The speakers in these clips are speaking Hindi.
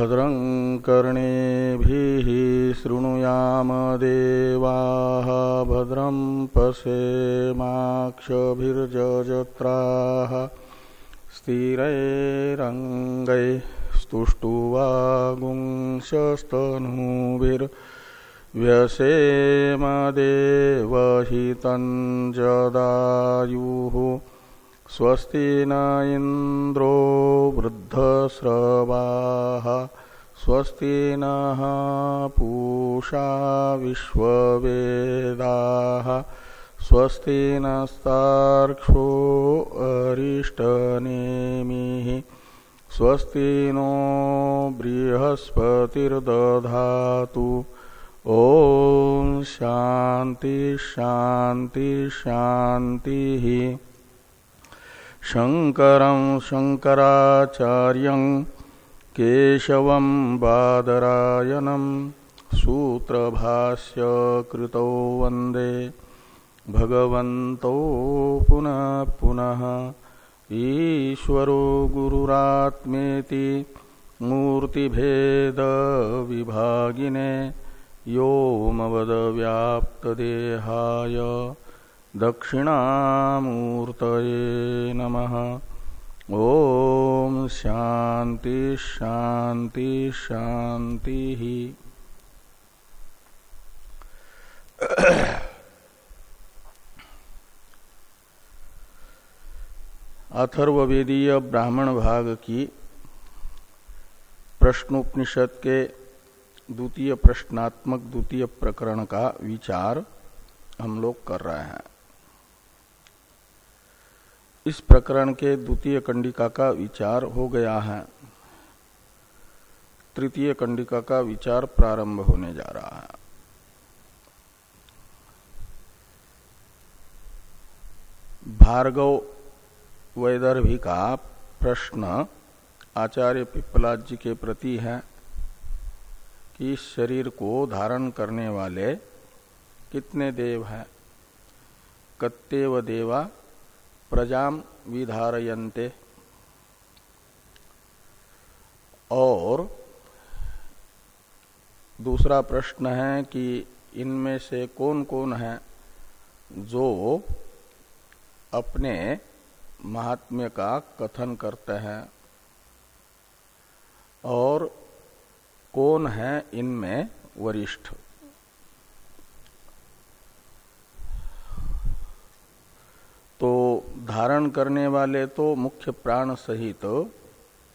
भद्रं कर्णेभिः शृणुयाम देवाः भद्रं पश्येमाक्षभिर्जत्राः स्थिरैरङ्गैः स्तुष्टुवागुंशस्तनूभिर्व्यसेमदेवहितं जदायुः स्वस्ति न इंद्रो वृद्धस्रवाः। स्वस्ति नः पूषा विश्ववेदाः। स्वस्ति नस्तार्क्षो अरिष्टनेमिः। स्वस्ति नो बृहस्पतिर्दधातु। ॐ शान्ति शान्ति शान्तिः। शङ्करं शङ्कराचार्यं केशवं बादरायणं सूत्रभाष्य कृतौ वंदे। भगवन्तौ पुनः पुनः। ईश्वरो गुरुरात्मेति मूर्तिभेदविभागिने योमवदव्याप्तदेहाय दक्षिणामूर्तये नम। ओम शांति शांति शांति। ही अथर्वेदीय ब्राह्मण भाग की प्रश्नोपनिषद के द्वितीय प्रश्नात्मक द्वितीय प्रकरण का विचार हम लोग कर रहे हैं। इस प्रकरण के द्वितीय कंडिका का विचार हो गया है। तृतीय कंडिका का विचार प्रारंभ होने जा रहा है। भार्गव वैदर्भी का प्रश्न आचार्य पिपलाद जी के प्रति है कि शरीर को धारण करने वाले कितने देव हैं? कत्तेव देवा प्रजाम विधारयन्ते। और दूसरा प्रश्न है कि इनमें से कौन कौन है जो अपने महात्म्य का कथन करते हैं? और कौन है इनमें वरिष्ठ? तो धारण करने वाले तो मुख्य प्राण सहित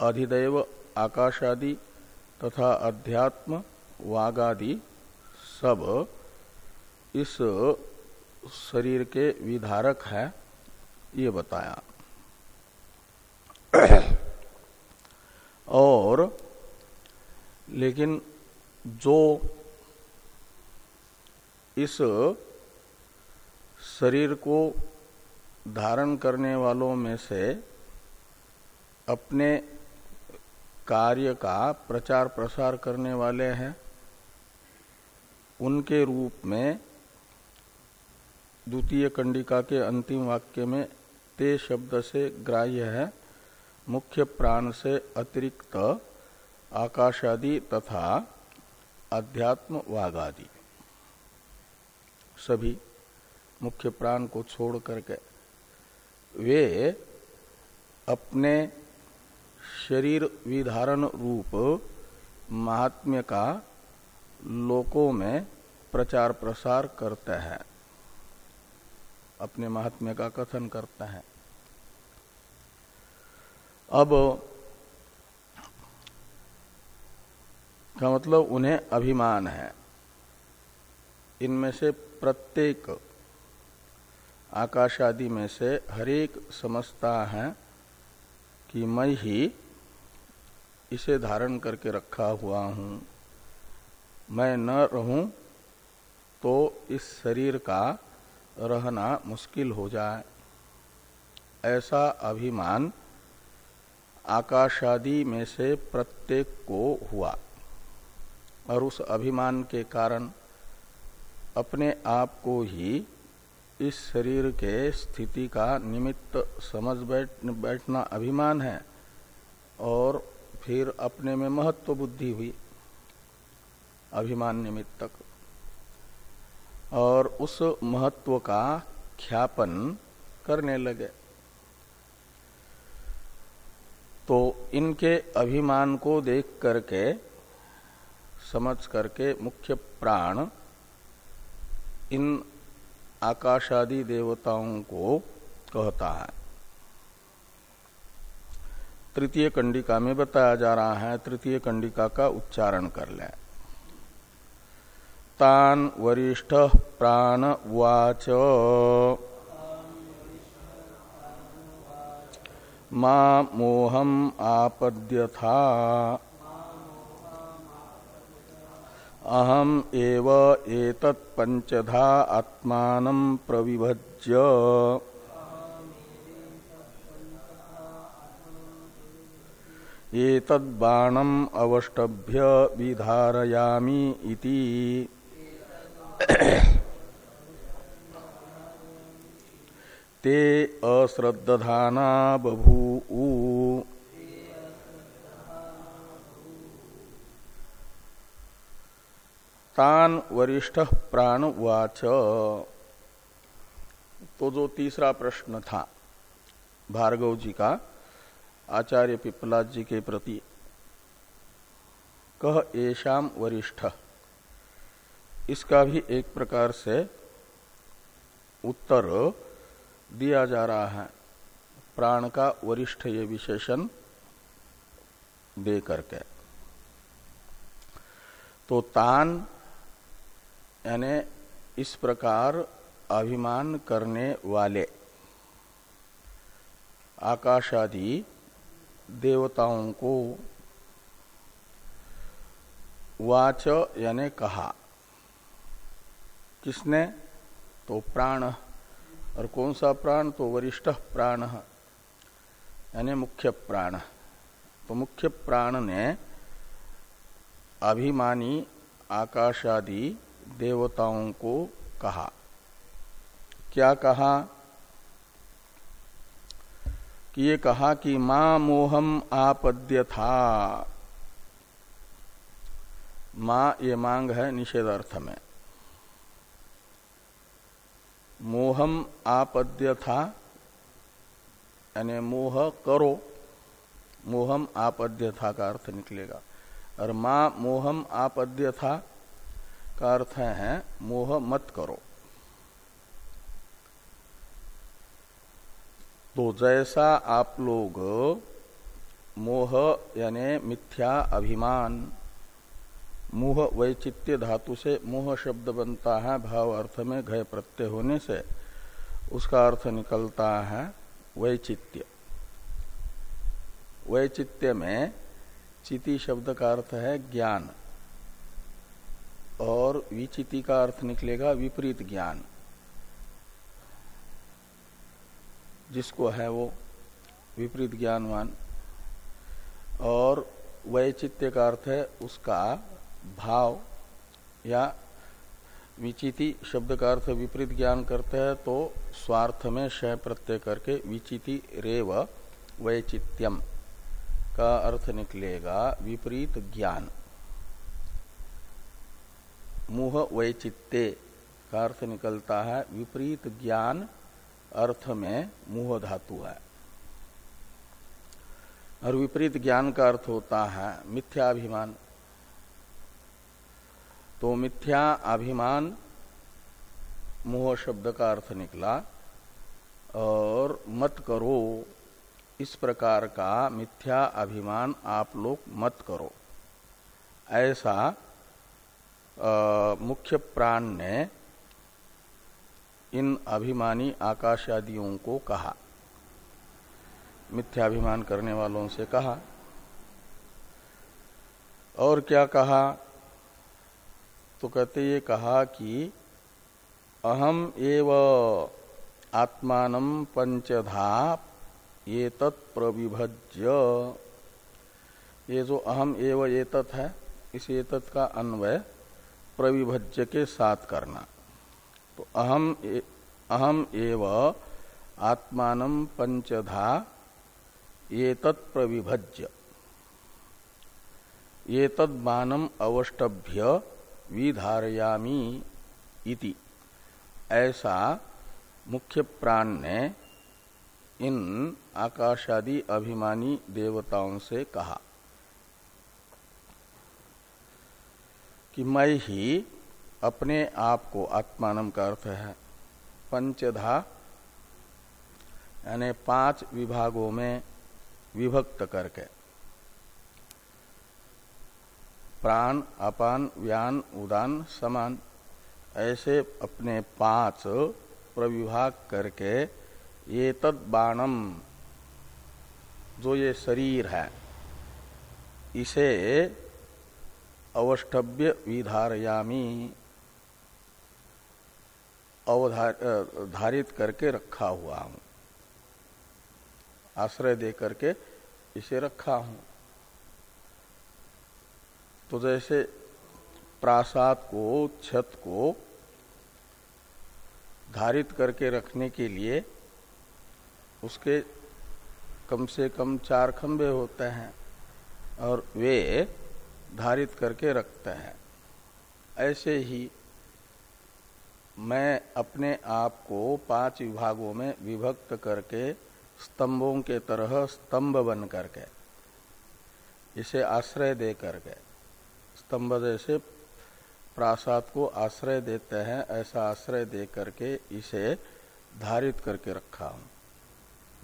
अधिदैव, आकाशादि तथा अध्यात्म, वागादि सब इस शरीर के विधारक है, ये बताया। और लेकिन जो इस शरीर को धारण करने वालों में से अपने कार्य का प्रचार प्रसार करने वाले हैं। उनके रूप में द्वितीय कंडिका के अंतिम वाक्य में ते शब्द से ग्राह्य है, मुख्य प्राण से अतिरिक्त आकाशादि तथा अध्यात्म वागादि। सभी मुख्य प्राण को छोड़ करके वे अपने शरीर विधारण रूप महात्म्य का लोकों में प्रचार प्रसार करते हैं। अपने महात्म्य का कथन करते हैं। अब का मतलब उन्हें अभिमान है। इनमें से प्रत्येक आकाश आदि में से हरेक समझता है कि मैं ही इसे धारण करके रखा हुआ हूँ। मैं न रहूँ तो इस शरीर का रहना मुश्किल हो जाए। ऐसा अभिमान आकाशादि में से प्रत्येक को हुआ और उस अभिमान के कारण अपने आप को ही इस शरीर के स्थिति का निमित्त समझ बैठ, बैठना अभिमान है और फिर अपने में महत्व बुद्धि हुई, अभिमान निमित्तक। और उस महत्व का ख्यापन करने लगे। तो इनके अभिमान को देख करके, समझ करके मुख्य प्राण इन आकाशादि देवताओं को कहता है। तृतीय कंडिका में बताया जा रहा है, तृतीय कंडिका का उच्चारण कर लें। तान वरिष्ठ प्राण वाच मा मोहम आपद्यथा। अहम एव एतत् पंचधा आत्मान प्रविभज्य। एतद्बाणम अवष्टभ्य विधारयामी इति। ते अश्रद्धाना बभू तान वरिष्ठ प्राण वाच। तो जो तीसरा प्रश्न था भार्गव जी का, आचार्य पिपलाद जी के प्रति, कह एशाम वरिष्ठ। इसका भी एक प्रकार से उत्तर दिया जा रहा है। प्राण का वरिष्ठ ये विशेषण दे करके। तो तान यानी इस प्रकार अभिमान करने वाले आकाशादि देवताओं को वाच यानी कहा। किसने? तो प्राण। और कौन सा प्राण? तो वरिष्ठ प्राण। यानी मुख्य प्राण। तो मुख्य प्राण ने अभिमानी आकाशादि देवताओं को कहा। क्या कहा? कि ये कहा कि माँ मोहम आपद्य था माँ ये मांग है निषेधार्थ में। मोहम आपद्य था यानी मोह करो, मोहम आपद्य था का अर्थ निकलेगा। और माँ मोहम आपद्य था का अर्थ है, मोह मत करो। तो जैसा आप लोग मोह यानी मिथ्या, अभिमान, मोह वैचित्य धातु से मोह शब्द बनता है, भाव अर्थ में घय प्रत्यय होने से उसका अर्थ निकलता है वैचित्य वैचित्य में चिति शब्द का अर्थ है ज्ञान। और विचिति का अर्थ निकलेगा विपरीत ज्ञान। जिसको है वो विपरीत ज्ञानवान। और वैचित्य का अर्थ है उसका भाव या विचिति शब्द का अर्थ विपरीत ज्ञान करते हैं तो स्वार्थ में शय प्रत्यय करके विचिति रेव वैचित्यम का अर्थ निकलेगा विपरीत ज्ञान। मुह वैचित्ते। का अर्थ निकलता है, विपरीत ज्ञान अर्थ में मुह धातु है। और विपरीत ज्ञान का अर्थ होता है मिथ्याभिमान। तो मिथ्या अभिमान मोह शब्द का अर्थ निकला और मत करो। इस प्रकार का मिथ्या अभिमान आप लोग मत करो। ऐसा मुख्य प्राण ने इन अभिमानी आकाशादियों को कहा। मिथ्याभिमान करने वालों से कहा। और क्या कहा? तो कहते, ये कहा कि अहम एव आत्मान पंचधा ये तत्प्रविभज्य ये जो अहम एव ये है, इस ये का अन्वय प्रविभज्य के साथ करना। तो अहम अहम एव आत्मान पंचधा ये तत्प्रविभज्य ये तद बानम अवष्टभ्य विधारयामी इति। ऐसा मुख्य प्राण ने इन आकाशादि अभिमानी देवताओं से कहा। कि मैं ही अपने आप को आत्मानम का अर्थ है। पंचधा, यानी पाँच विभागों में विभक्त करके। प्राण, अपान, व्यान, उदान, समान, ऐसे अपने पाँच प्रविभाग करके ये तद बाणम जो ये शरीर है, इसे अवष्टभ्य विधारयामी। अवधारित करके रखा हुआ हूँ। आश्रय दे करके इसे रखा हूँ। तो जैसे प्रासाद को, छत को धारित करके रखने के लिए उसके कम से कम चार खंभे होते हैं और वे धारित करके रखते हैं। ऐसे ही मैं अपने आप को पाँच विभागों में विभक्त करके स्तंभों के तरह स्तंभ बन करके, इसे आश्रय दे करके, स्तंभ जैसे प्रासाद को आश्रय देते हैं, ऐसा आश्रय दे करके इसे धारित करके रखा हूँ।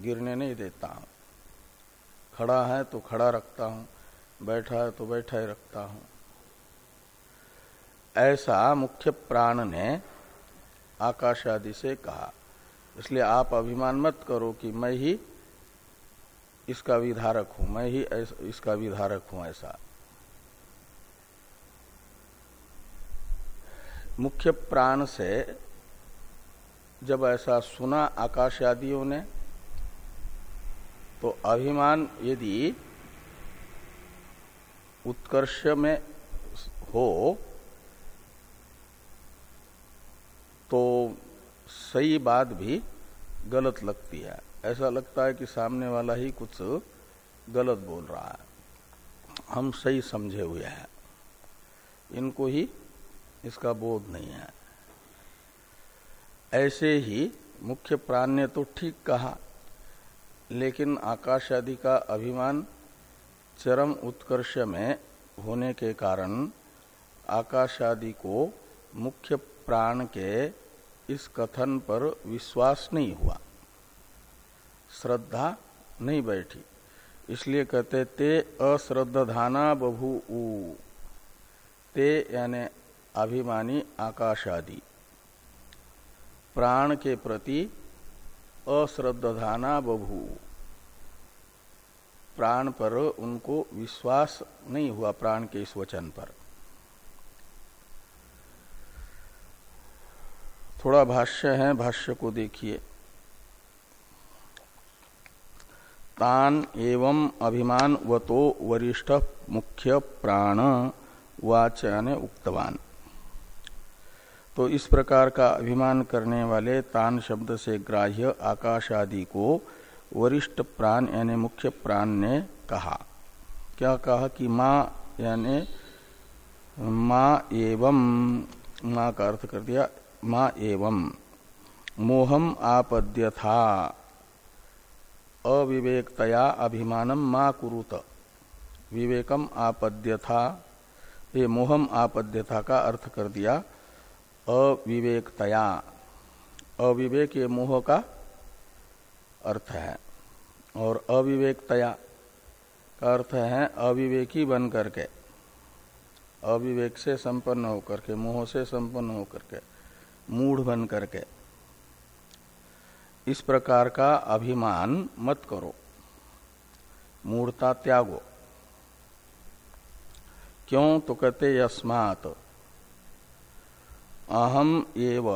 गिरने नहीं देता हूँ। खड़ा है तो खड़ा रखता हूँ। बैठा है तो बैठा ही रखता हूँ। ऐसा मुख्य प्राण ने आकाश आदि से कहा। इसलिए आप अभिमान मत करो कि मैं ही इसका विधारक हूँ, मैं ही इसका विधारक हूँ ऐसा। मुख्य प्राण से जब ऐसा सुना आकाश आदियों ने तो अभिमान यदि उत्कर्ष में हो तो सही बात भी गलत लगती है। ऐसा लगता है कि सामने वाला ही कुछ गलत बोल रहा है। हम सही समझे हुए हैं। इनको ही इसका बोध नहीं है। ऐसे ही मुख्य प्राण ने तो ठीक कहा, लेकिन आकाश आदि का अभिमान चरम उत्कर्ष में होने के कारण आकाश आदि को मुख्य प्राण के इस कथन पर विश्वास नहीं हुआ। श्रद्धा नहीं बैठी। इसलिए कहते, ते अश्रद्धाना बभू ते यानी अभिमानी आकाश आदि प्राण के प्रति अश्रद्धाना बभू। प्राण पर उनको विश्वास नहीं हुआ प्राण के इस वचन पर। थोड़ा भाष्य है, भाष्य को देखिए। तान एवं अभिमान वतो वरिष्ठ मुख्य प्राण वाचन उक्तवान। तो इस प्रकार का अभिमान करने वाले तान शब्द से ग्राह्य आकाश आदि को वरिष्ठ प्राण यानी मुख्य प्राण ने कहा। क्या कहा कि माँ यानी माँ एवं, माँ का अर्थ कर दिया, माँ एवं। मोहम आपद्य था अविवेकतया अभिमानम माँ कुरुत। विवेकम आपद्य था ये मोहम आपद्य था का अर्थ कर दिया, अविवेकतया। अविवेक ये मोह का अर्थ है और अविवेकतया का अर्थ है अविवेकी बन करके, अविवेक से संपन्न होकर के, मोह से संपन्न होकर के, मूढ़ बन करके। इस प्रकार का अभिमान मत करो, मूढ़ता त्यागो। क्यों तो कहते यस्मात, अहम एव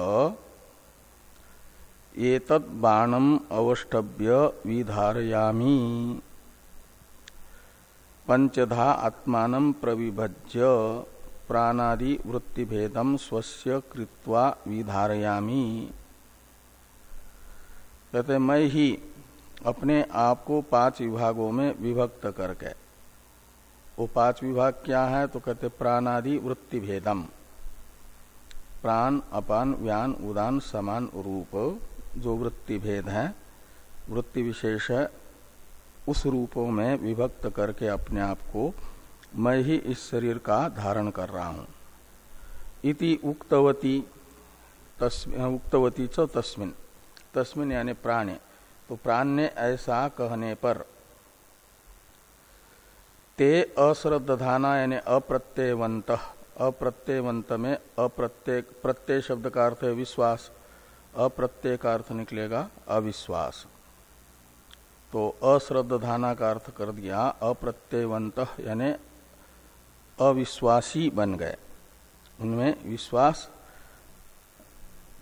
एतत् बाणम अवष्टभ्य विधारयामी। पंचधा आत्मान प्रविभज्य प्राणादि वृत्ति भेदम स्वस्य कृत्वा विधारयामी। कहते मैं ही अपने आप को पाँच विभागों में विभक्त करके। वो पाँच विभाग क्या है? तो कहते प्राणादि वृत्ति भेदम प्राण, अपान, व्यान, उदान, समान, रूप। जो वृत्ति भेद है, वृत्ति विशेष है उस रूपों में विभक्त करके अपने आप को मैं ही इस शरीर का धारण कर रहा हूँ। इति उक्तवती उक्तवती च तस्मिन। तस्मिन यानी प्राणे। तो प्राण ने ऐसा कहने पर ते अश्रद्धाना यानी अप्रत्ययवंत अप्रत्ययवंत में अप्रत्यय, प्रत्यय शब्द का अर्थ है विश्वास। अप्रत्यय का अर्थ निकलेगा अविश्वास। तो अश्रद्धाना का अर्थ कर दिया, अप्रत्ययवंत, यानी अविश्वासी बन गए। उनमें विश्वास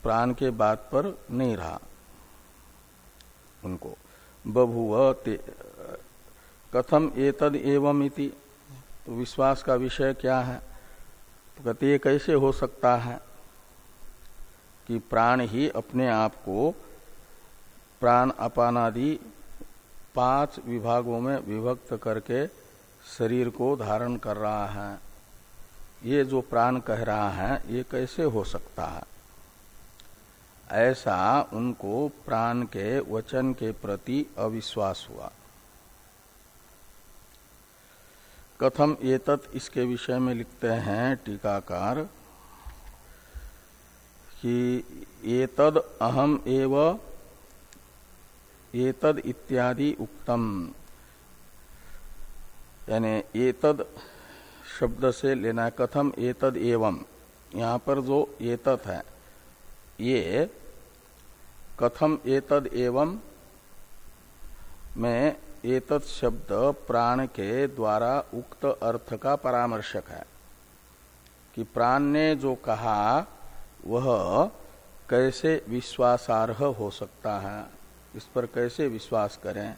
प्राण के बात पर नहीं रहा उनको। बभुव कथम एतद एवं इति। तो विश्वास का विषय क्या है? तो कहते ये कैसे हो सकता है? कि प्राण ही अपने आप को प्राण अपानादि पाँच विभागों में विभक्त करके शरीर को धारण कर रहा है। ये जो प्राण कह रहा है, ये कैसे हो सकता है? ऐसा उनको प्राण के वचन के प्रति अविश्वास हुआ। कथम एतत इसके विषय में लिखते हैं टीकाकार कि एतद अहम एव एतद इत्यादि उक्तम। यानी एतद शब्द से लेना कथम एतद एवं यहाँ पर जो एतत है, ये कथम एतद एवं में एतत् शब्द प्राण के द्वारा उक्त अर्थ का परामर्शक है। कि प्राण ने जो कहा वह कैसे विश्वासार्ह हो सकता है? इस पर कैसे विश्वास करें?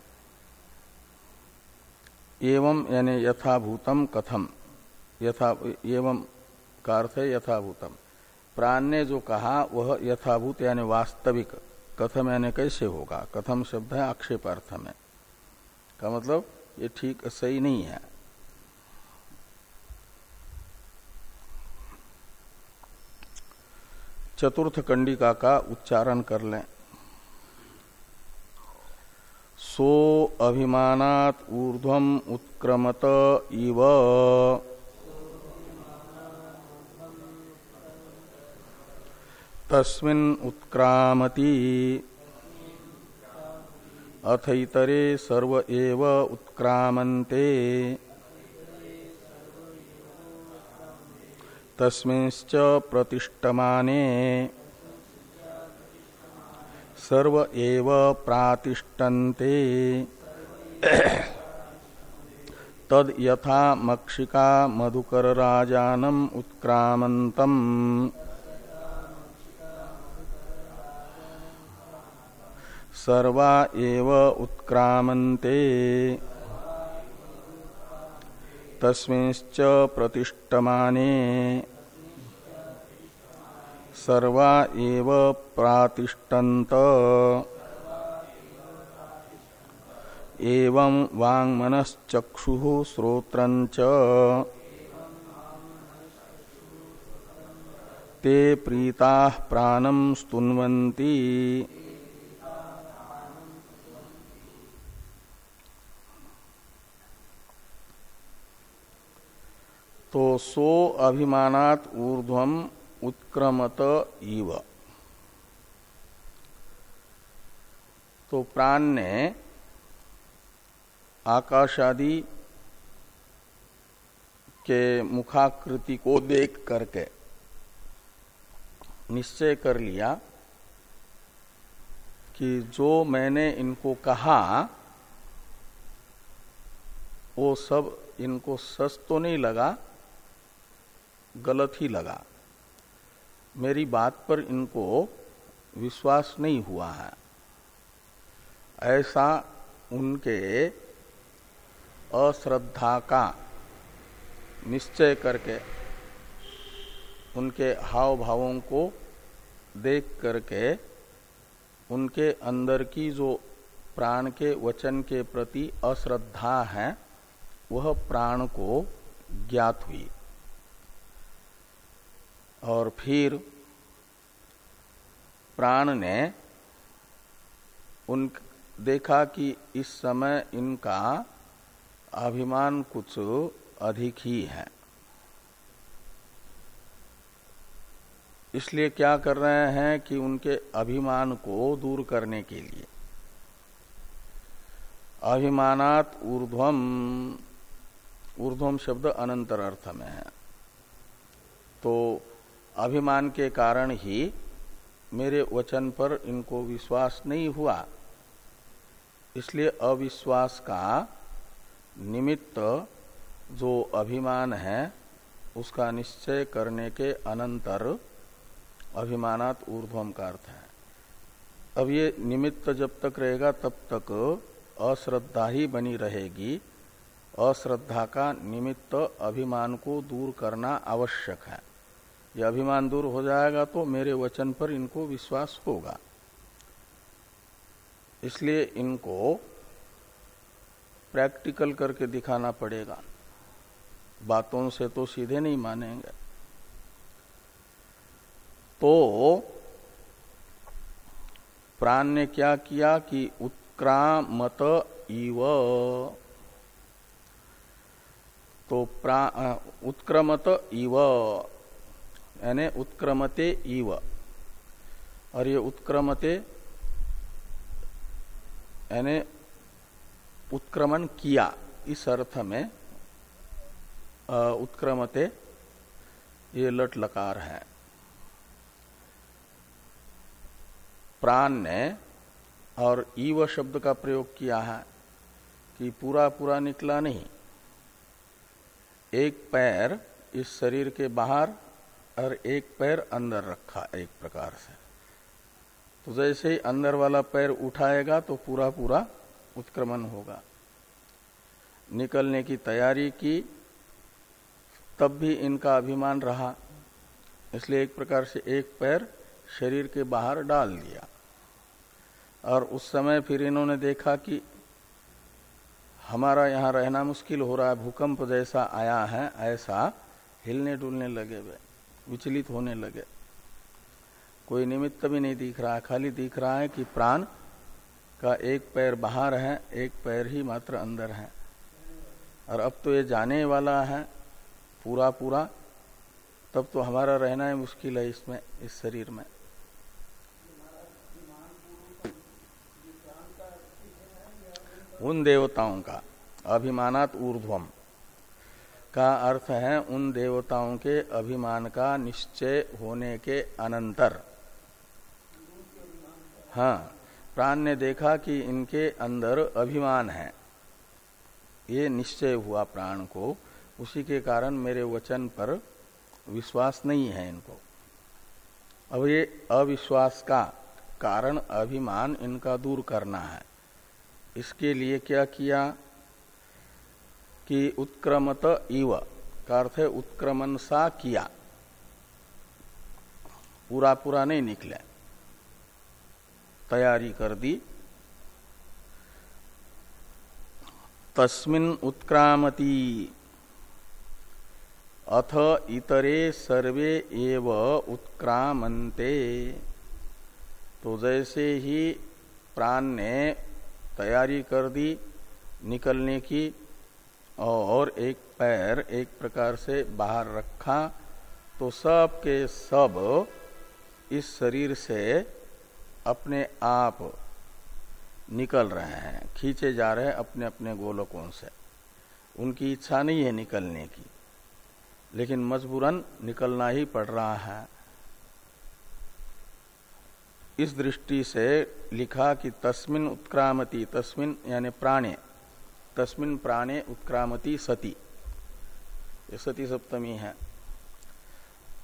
एवं यानी यथाभूतम कथम। यथा, एवं का अर्थ है यथाभूतम। प्राण ने जो कहा, वह यथाभूत यानी वास्तविक। कथम यानी कैसे होगा? कथम शब्द है आक्षेप अर्थ में। का मतलब ये ठीक सही नहीं है। चतुर्थ कंडिका का उच्चारण कर लें। सो अभिमानात ऊर्ध्वम उत्क्रमत इव। तस्मिन् उत्क्रामति। अथ इतरे सर्व एव उत्क्रामन्ते। तस्मिंश्च प्रतिष्ठमाने। सर्व एव प्रातिष्ठन्ते। तद यथा मक्षिका मधुकर राजानम उत्क्रामंतम सर्वा एव उत्क्रामन्ते। तस्मिंश्च प्रतिष्ठमाने। सर्वा एव प्रातिष्ठन्त। एवं वाङ्मनश्चक्षु श्रोत्रञ्च ते प्रीता प्राणम स्तुन्वन्ति। तो सो अभिमानात ऊर्ध्वम उत्क्रमत इव। तो प्राण ने आकाशादि के मुखाकृति को देख करके निश्चय कर लिया कि जो मैंने इनको कहा, वो सब इनको सच तो नहीं लगा गलत ही लगा। मेरी बात पर इनको विश्वास नहीं हुआ है। ऐसा उनके अश्रद्धा का निश्चय करके, उनके हाव भावों को देख करके, उनके अंदर की जो प्राण के वचन के प्रति अश्रद्धा है, वह प्राण को ज्ञात हुई। और फिर प्राण ने उन देखा कि इस समय इनका अभिमान कुछ अधिक ही है। इसलिए क्या कर रहे हैं कि उनके अभिमान को दूर करने के लिए। अभिमानात ऊर्ध्वम। ऊर्ध्वम शब्द अनंतर अर्थ में है। तो अभिमान के कारण ही मेरे वचन पर इनको विश्वास नहीं हुआ। इसलिए अविश्वास का निमित्त जो अभिमान है, उसका निश्चय करने के अनंतर अभिमानात ऊर्ध्वम का अर्थ है। अब ये निमित्त जब तक रहेगा, तब तक अश्रद्धा ही बनी रहेगी। अश्रद्धा का निमित्त अभिमान को दूर करना आवश्यक है। ये अभिमान दूर हो जाएगा तो मेरे वचन पर इनको विश्वास होगा। इसलिए इनको प्रैक्टिकल करके दिखाना पड़ेगा। बातों से तो सीधे नहीं मानेंगे। तो प्राण ने क्या किया कि उत्क्रामत इव। तो प्रा उत्क्रमत इव। यानी उत्क्रमते इव और ये उत्क्रमते यानी उत्क्रमण किया। इस अर्थ में उत्क्रमते ये लट लकार है। प्राण ने और ईव शब्द का प्रयोग किया है कि पूरा पूरा निकला नहीं। एक पैर इस शरीर के बाहर और एक पैर अंदर रखा, एक प्रकार से। तो जैसे ही अंदर वाला पैर उठाएगा तो पूरा पूरा उत्क्रमण होगा। निकलने की तैयारी की, तब भी इनका अभिमान रहा। इसलिए एक प्रकार से एक पैर शरीर के बाहर डाल दिया। और उस समय फिर इन्होंने देखा कि हमारा यहाँ रहना मुश्किल हो रहा है, भूकंप जैसा आया है, ऐसा हिलने डुलने लगे वे विचलित होने लगे। कोई निमित्त भी नहीं दिख रहा, खाली दिख रहा है कि प्राण का एक पैर बाहर है, एक पैर ही मात्र अंदर है। और अब तो ये जाने वाला है पूरा पूरा तब तो हमारा रहना ही मुश्किल है इसमें, इस शरीर में। उन देवताओं का अभिमानात ऊर्ध्वम। का अर्थ है उन देवताओं के अभिमान का निश्चय होने के अनंतर। हाँ प्राण ने देखा कि इनके अंदर अभिमान है। ये निश्चय हुआ प्राण को। उसी के कारण मेरे वचन पर विश्वास नहीं है इनको। अब ये अविश्वास का कारण अभिमान इनका दूर करना है। इसके लिए क्या किया? कि उत्क्रमत इव, का अर्थ है उत्क्रमण सा किया। पूरा पूरा नहीं निकले। तैयारी कर दी। तस्मिन उत्क्रामती। अथ इतरे सर्वे एव उत्क्रामंते तो जैसे ही प्राण ने तैयारी कर दी निकलने की और एक पैर एक प्रकार से बाहर रखा तो सब के सब इस शरीर से अपने आप निकल रहे हैं, खींचे जा रहे हैं अपने अपने गोलकों से। उनकी इच्छा नहीं है निकलने की, लेकिन मजबूरन निकलना ही पड़ रहा है। इस दृष्टि से लिखा कि तस्मिन उत्क्रामती, तस्मिन यानी प्राणे तस्मिन प्राणे उत्क्रामती सती। ये सती सप्तमी है।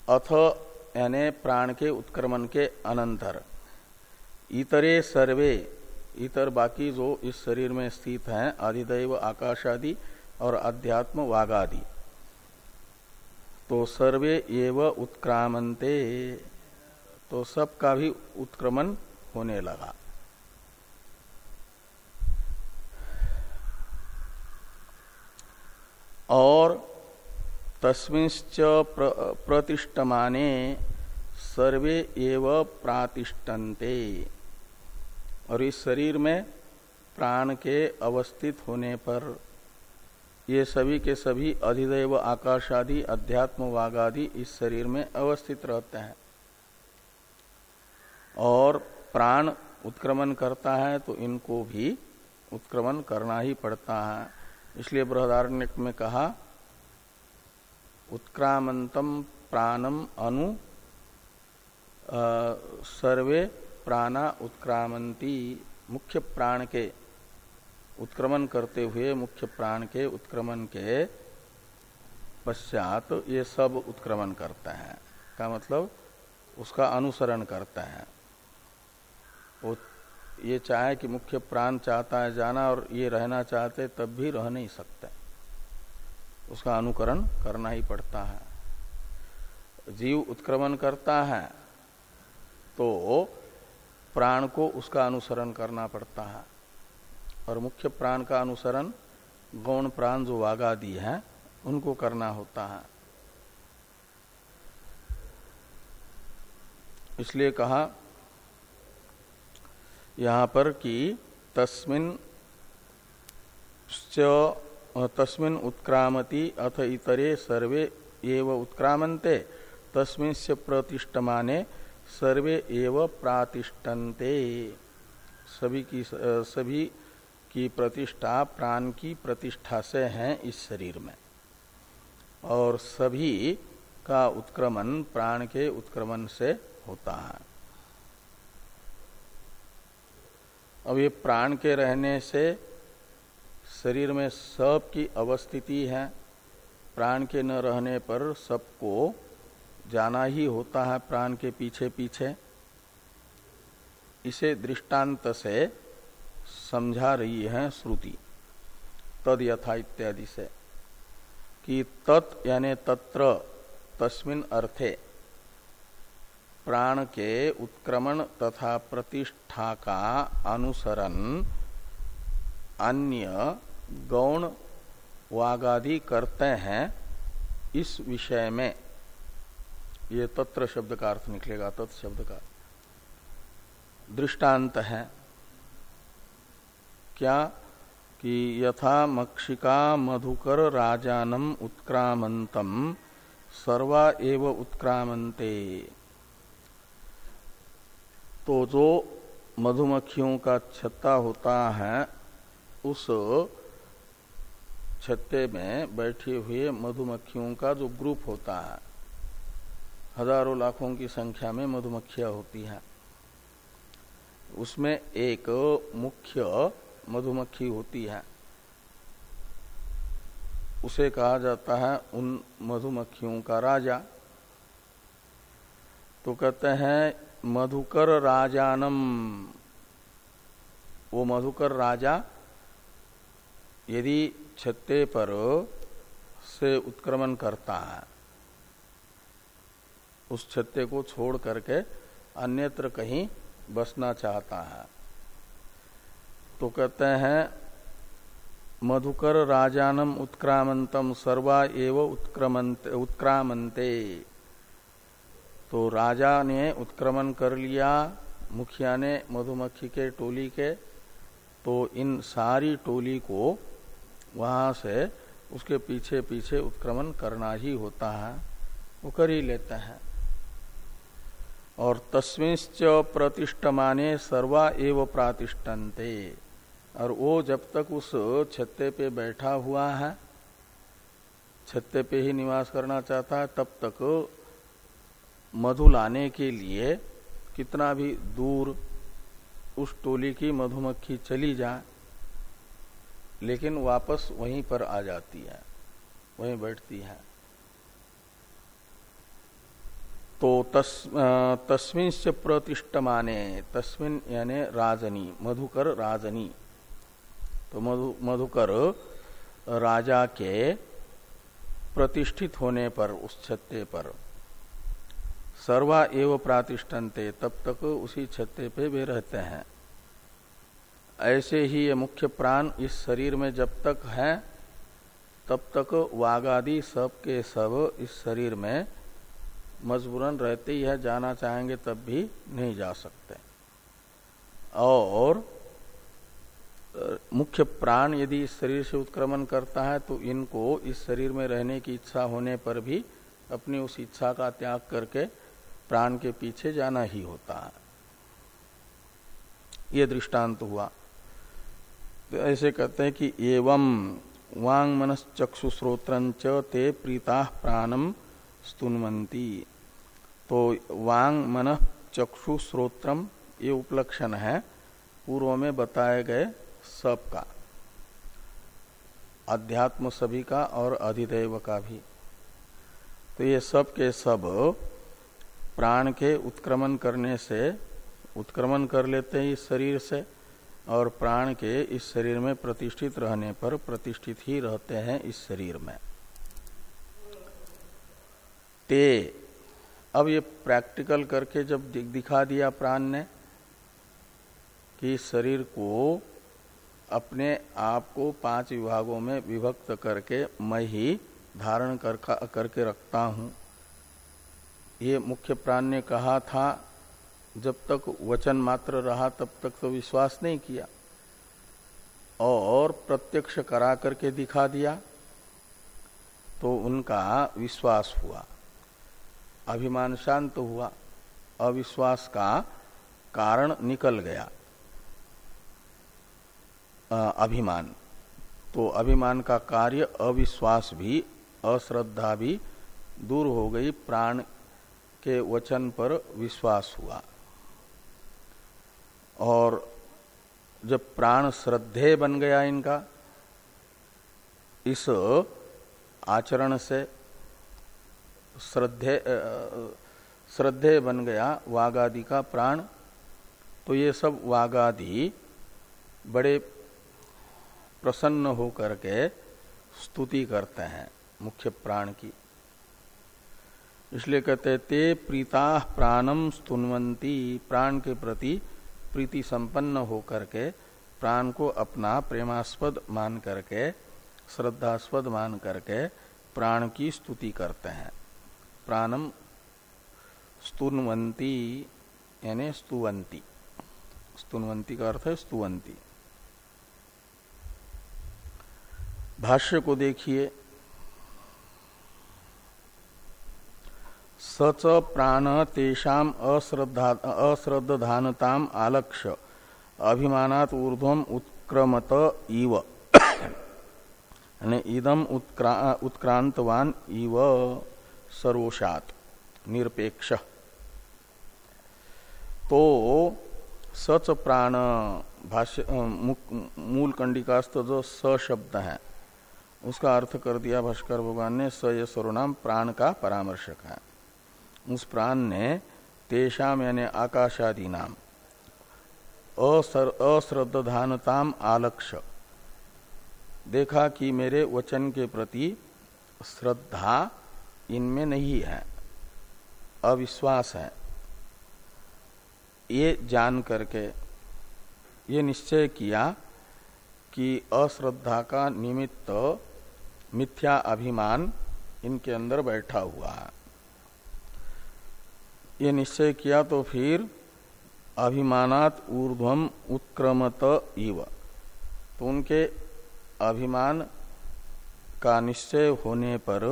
अथ यानी प्राण के उत्क्रमण के अनंतर। इतरे सर्वे, इतर बाकी जो इस शरीर में स्थित हैं, आदिदैव आकाश आदि और अध्यात्म वागादि। तो सर्वे एव उत्क्रामंते तो सबका भी उत्क्रमण होने लगा। और तस्मिंश्च प्र, प्रतिष्ठमाने सर्वे एव प्रातिष्ठन्ते। और इस शरीर में प्राण के अवस्थित होने पर ये सभी के सभी अधिदेव आकाश आदि अध्यात्म वागादि इस शरीर में अवस्थित रहते हैं। और प्राण उत्क्रमण करता है तो इनको भी उत्क्रमण करना ही पड़ता है। इसलिए बृहदारण्य में कहा उत्क्रामंतम प्राणम अनु आ, सर्वे प्राणा उत्क्रामंती मुख्य प्राण के उत्क्रमण करते हुए मुख्य प्राण के उत्क्रमण के पश्चात ये सब उत्क्रमण करते हैं। का मतलब उसका अनुसरण करता है। ये चाहे कि मुख्य प्राण चाहता है जाना और ये रहना चाहते, तब भी रह नहीं सकते। उसका अनुकरण करना ही पड़ता है। जीव उत्क्रमण करता है तो प्राण को उसका अनुसरण करना पड़ता है। और मुख्य प्राण का अनुसरण, गौण प्राण जो वागादि है, उनको करना होता है। इसलिए कहा यहाँ पर कि तस्मिन तस्मिन उत्क्रामति अथ इतरे सर्वे एव उत्क्रामंते तस्मिन से प्रतिष्ठमाने सर्वे एव प्रातिष्ठन्ते। सभी की सभी की प्रतिष्ठा, प्राण की प्रतिष्ठा से है इस शरीर में। और सभी का उत्क्रमण प्राण के उत्क्रमण से होता है। अब ये प्राण के रहने से शरीर में सब की अवस्थिति है। प्राण के न रहने पर सबको जाना ही होता है प्राण के पीछे पीछे इसे दृष्टांत से समझा रही है श्रुति। तद यथा इत्यादि से। कि तत् यानी तत्र तस्मिन अर्थे प्राण के उत्क्रमण तथा प्रतिष्ठा का अनुसरण अन्य गौण वागादि करते हैं इस विषय में। ये तत्र शब्द का अर्थ निकलेगा, तत् शब्द का। दृष्टांत है। क्या? कि यथा मक्षिका मधुकर राजानम उत्क्रामंतम सर्वा एव उत्क्रामंते तो जो मधुमक्खियों का छत्ता होता है, उस छत्ते में बैठे हुए मधुमक्खियों का जो ग्रुप होता है, हज़ारों लाखों की संख्या में मधुमक्खियाँ होती हैं। उसमें एक मुख्य मधुमक्खी होती है। उसे कहा जाता है उन मधुमक्खियों का राजा। तो कहते हैं मधुकर राजानम। वो मधुकर राजा यदि छत्ते पर से उत्क्रमण करता है, उस छत्ते को छोड़ करके अन्यत्र कहीं बसना चाहता है तो कहते हैं, मधुकर राजानम उत्क्रामंतम, सर्वा एव उत्क्रामंते तो राजा ने उत्क्रमण कर लिया, मुखिया ने मधुमक्खी के टोली के। तो इन सारी टोली को वहाँ से उसके पीछे पीछे उत्क्रमण करना ही होता है, वो कर ही लेते हैं। और तस्मिंश्च प्रतिष्ठमाने सर्वा एव प्रातिष्ठन्ते। और वो जब तक उस छत्ते पे बैठा हुआ है, छत्ते पे ही निवास करना चाहता है, तब तक मधु लाने के लिए कितना भी दूर उस टोली की मधुमक्खी चली जाए लेकिन वापस वहीं पर आ जाती है वहीं बैठती है। तो तस, तस्मिन से प्रतिष्ठ माने तस्मिन यानी राजनी मधुकर राजनी। तो मधु मधुकर राजा के प्रतिष्ठित होने पर उस छत्ते पर सर्वा एव प्रातिष्ठन्ते, तब तक उसी छत्ते पे वे रहते हैं। ऐसे ही ये मुख्य प्राण इस शरीर में जब तक है, तब तक वागादि सब के सब इस शरीर में मजबूरन रहते ही है, जाना चाहेंगे तब भी नहीं जा सकते। और, मुख्य प्राण यदि इस शरीर से उत्क्रमण करता है तो इनको इस शरीर में रहने की इच्छा होने पर भी अपनी उस इच्छा का त्याग करके प्राण के पीछे जाना ही होता है। ये दृष्टांत हुआ। तो ऐसे कहते हैं कि एवं वांग मनस चक्षु श्रोत्र ते प्रीता प्राणम स्तुनवंती तो वांग मन चक्षु श्रोत्रम ये उपलक्षण है, पूर्व में बताए गए सब का। अध्यात्म सभी का और अधिदेव का भी। तो ये सब के सब प्राण के उत्क्रमण करने से उत्क्रमण कर लेते हैं इस शरीर से और प्राण के इस शरीर में प्रतिष्ठित रहने पर प्रतिष्ठित ही रहते हैं इस शरीर में। ते अब ये प्रैक्टिकल करके जब दिखा दिया प्राण ने कि शरीर को अपने आप को पाँच विभागों में विभक्त करके मैं ही धारण कर, करके रखता हूँ। ये मुख्य प्राण ने कहा था, जब तक वचन मात्र रहा, तब तक तो विश्वास नहीं किया। और प्रत्यक्ष करा करके दिखा दिया तो उनका विश्वास हुआ। अभिमान शांत तो हुआ। अविश्वास का कारण निकल गया। अभिमान। तो अभिमान का कार्य अविश्वास भी, अश्रद्धा भी दूर हो गई, प्राण के वचन पर विश्वास हुआ। और जब प्राण श्रद्धे बन गया इनका, इस आचरण से श्रद्धे श्रद्धे बन गया वागादि का प्राण तो ये सब वागादि बड़े प्रसन्न होकर के स्तुति करते हैं मुख्य प्राण की। इसलिए कहते ते प्रीता प्राणम स्तुनवंती प्राण के प्रति प्रीति संपन्न होकर के, प्राण को अपना प्रेमास्पद मान करके श्रद्धास्पद मान करके प्राण की स्तुति करते हैं। प्राणम स्तुनवंती यानी स्तुवंती स्तुनवंती का अर्थ है स्तुवंती भाष्य को देखिए सच प्राण तेषाम अश्रद्धा अश्रद्धानताम आलक्ष्य। अभिमानात ऊर्ध्वम उत्क्रमत इव। इदम उत्क्रा, उत्क्रांतवान इव सरोषात निरपेक्ष। तो सच प्राण भाष्य मूल कंडिकास्त जो स शब्द है उसका अर्थ कर दिया भास्कर भगवान ने स ये सर्वनाम प्राण का परामर्शक है। उस प्राण ने तेषाम यानी आकाशादि नाम अश्रद्धानताम आलक्ष्य देखा कि मेरे वचन के प्रति श्रद्धा इनमें नहीं है, अविश्वास है। ये जान करके, ये निश्चय किया कि अश्रद्धा का निमित्त मिथ्या अभिमान इनके अंदर बैठा हुआ है। ये निश्चय किया तो फिर अभिमानात ऊर्ध्वम उत्क्रमत इव। तो उनके अभिमान का निश्चय होने पर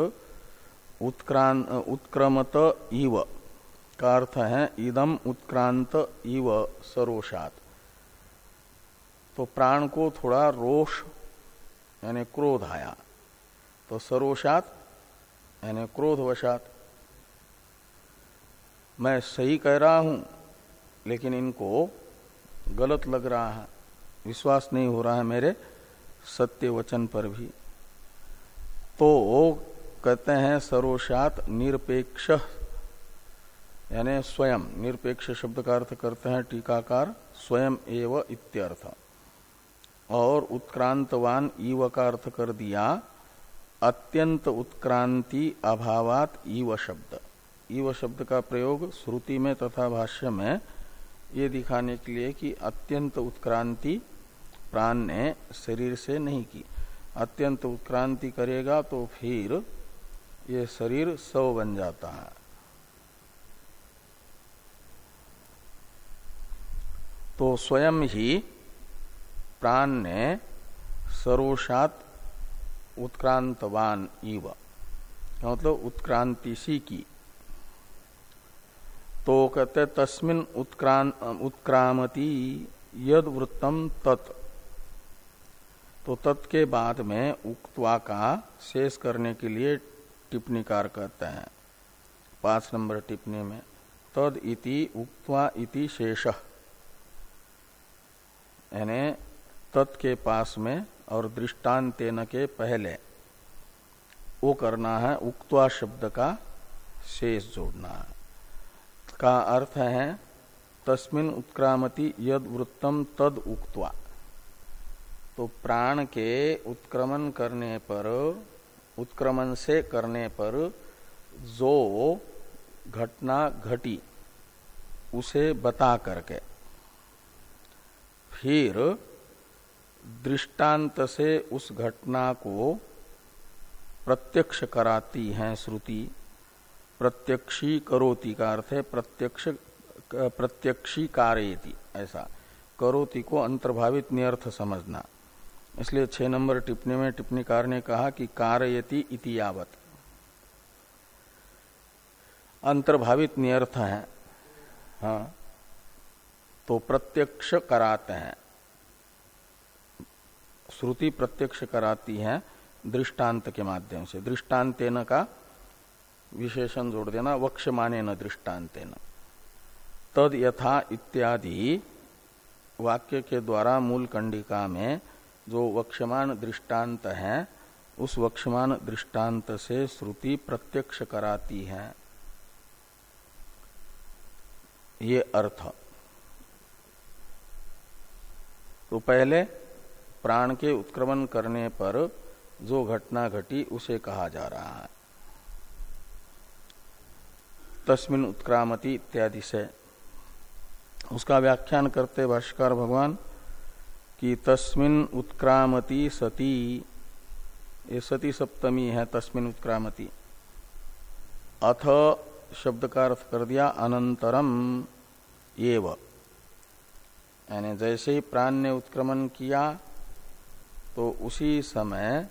उत्क्रांत उत्क्रमत इव का अर्थ है इदम उत्क्रांत इव सरोषात। तो प्राण को थोड़ा रोष, यानी क्रोध आया। तो सरोषात, यानी क्रोधवशात। मैं सही कह रहा हूँ, लेकिन इनको गलत लग रहा है। विश्वास नहीं हो रहा है मेरे सत्य वचन पर भी। तो वो कहते हैं सरोषात निरपेक्ष, यानी स्वयं। निरपेक्ष शब्द का अर्थ करते हैं, टीकाकार, स्वयं एव इत्यर्थ। और उत्क्रांतवान ईव का अर्थ कर दिया, अत्यंत उत्क्रांति अभावात ईव शब्द। ईव शब्द का प्रयोग श्रुति में तथा भाष्य में ये दिखाने के लिए कि अत्यंत उत्क्रांति प्राण ने शरीर से नहीं की। अत्यंत उत्क्रांति करेगा तो फिर ये शरीर सव बन जाता है। तो स्वयं ही प्राण ने सरोषात उत्क्रांतवान इव मतलब उत्क्रांति सी की। तो कहते तस्मिन उत्क्रांत उत्क्रामती यद वृत्तम तत्। तो तत् के बाद में उक्तवा का शेष करने के लिए टिप्पणीकार कहते हैं, पाँच नंबर टिप्पणी में, तद इति उक्तवा इति शेष। यानी तत् के पास में और दृष्टान्तेन के पहले, वो करना है उक्तवा शब्द का शेष जोड़ना है। का अर्थ है, तस्मिन उत्क्रामति यद वृत्तम तद उक्तवा। तो प्राण के उत्क्रमण करने पर, उत्क्रमण से करने पर जो घटना घटी, उसे बता करके फिर दृष्टांत से उस घटना को प्रत्यक्ष कराती है श्रुति। प्रत्यक्षी करोति का अर्थ है प्रत्यक्ष प्रत्यक्षी कारयति ऐसा। करोति को अंतर्भावित नियर्थ समझना। इसलिए छह नंबर टिप्पणी में टिप्पणीकार ने कहा कि कारयति इति यावत। अंतर्भावित नियर्थ है हाँ तो प्रत्यक्ष कराते हैं। श्रुति प्रत्यक्ष कराती है दृष्टांत के माध्यम से। दृष्टान्तेन का विशेषण जोड़ देना वक्ष माने न दृष्टान्तेन। तद यथा इत्यादि वाक्य के द्वारा मूल कंडिका में जो वक्षमान दृष्टांत है, उस वक्षमान दृष्टांत से श्रुति प्रत्यक्ष कराती है। ये अर्थ। तो पहले प्राण के उत्क्रमण करने पर जो घटना घटी, उसे कहा जा रहा है। तस्मिन उत्क्रामती इत्यादि से। उसका व्याख्यान करते भाष्कर भगवान कि तस्मिन उत्क्रामती सती। ये सती सप्तमी है, तस्मिन उत्क्रामती। अथ शब्द का अर्थ कर दिया, अनंतरम एव। यानी जैसे ही प्राण ने उत्क्रमण किया तो उसी समय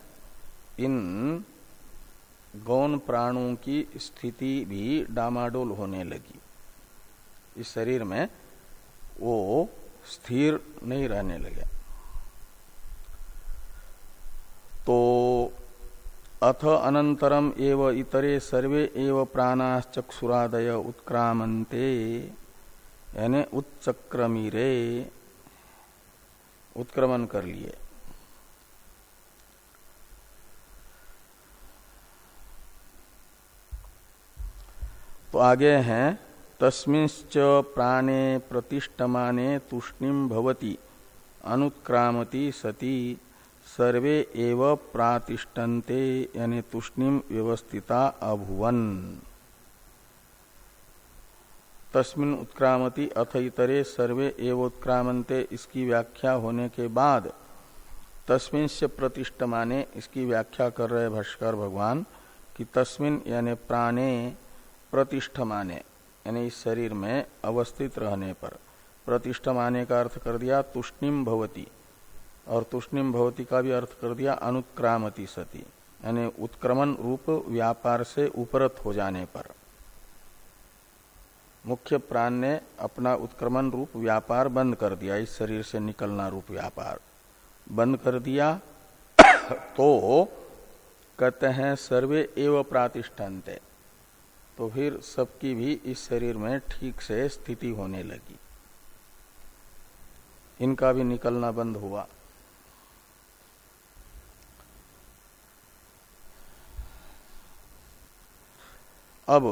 इन गौन प्राणों की स्थिति भी डामाडोल होने लगी। इस शरीर में वो स्थिर नहीं रहने लगे। तो अथ अनंतरम एव इतरे सर्वे एव प्राणाश्चक्षुरादय उत्क्रामंते यानी उत्चक्रमीरे, उत्क्रमण कर लिए। आगे हैं, तस्मिंश्च प्राणे प्रतिष्ठमाने तुष्णिम भवती, अनुत्क्रामती सती, सर्वे एव प्रातिष्ठन्ते, यानी तुष्णिम व्यवस्थिता अभुवन। तस्मिन उत्क्रामती अथ इतरे सर्वे एव उत्क्रामंते इसकी व्याख्या होने के बाद तस्मिन से प्रतिष्ठ माने इसकी व्याख्या कर रहे भाष्कर भगवान, कि तस्मिन यानी प्राणे प्रतिष्ठ माने यानी इस शरीर में अवस्थित रहने पर। प्रतिष्ठ माने का अर्थ कर दिया, तुष्णिम भवती। और तुष्णिम भवती का भी अर्थ कर दिया, अनुत्क्रामती सती। यानी उत्क्रमण रूप व्यापार से उपरत हो जाने पर। मुख्य प्राण ने अपना उत्क्रमण रूप व्यापार बंद कर दिया, इस शरीर से निकलना रूप व्यापार। बंद कर दिया तो कहते हैं, सर्वे एवं प्रातिष्ठानते। तो फिर सबकी भी इस शरीर में ठीक से स्थिति होने लगी। इनका भी निकलना बंद हुआ। अब